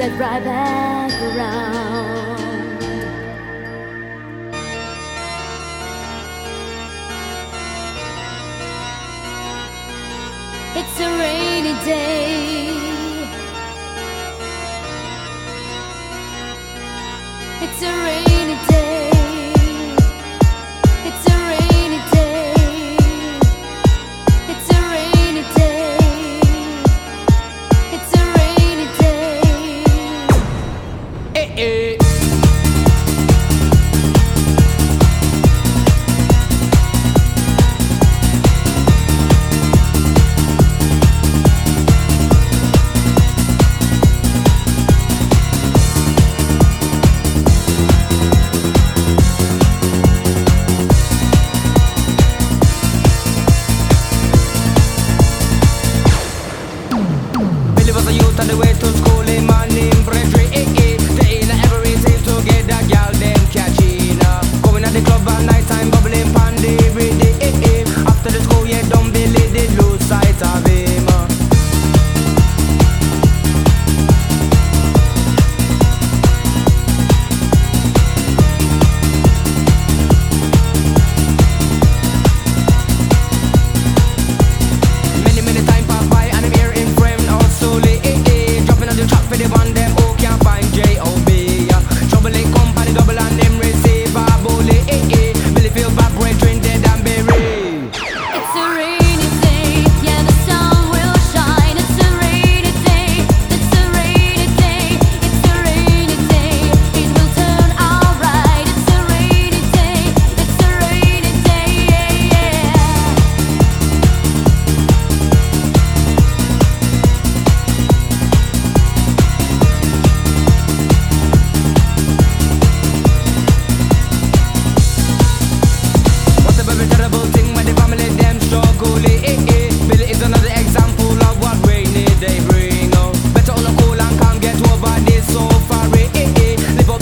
that right back around. It's a rainy day. It's a rainy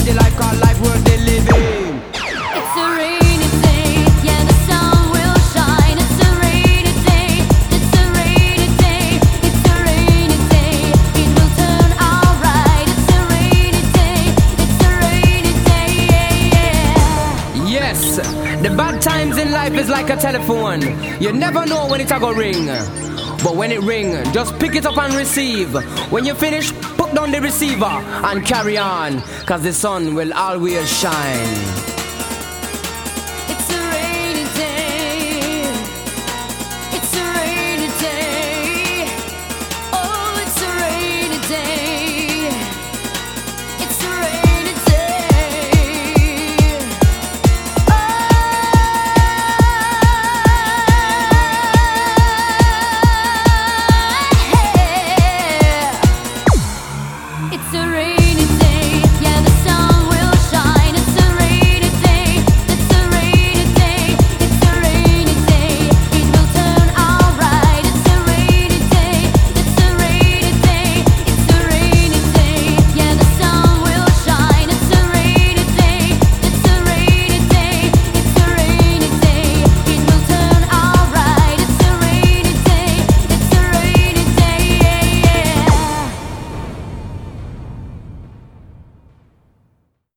It's a rainy day, yeah, the sun will shine. It's a rainy day, it's a rainy day, it's a rainy day. It will turn. It's a rainy day, it's a rainy day, yeah, yeah. Yes, the bad times in life is like a telephone. You never know when it's gonna ring. But when it ring, just pick it up and receive. When you finish, down the receiver and carry on, cause the sun will always shine.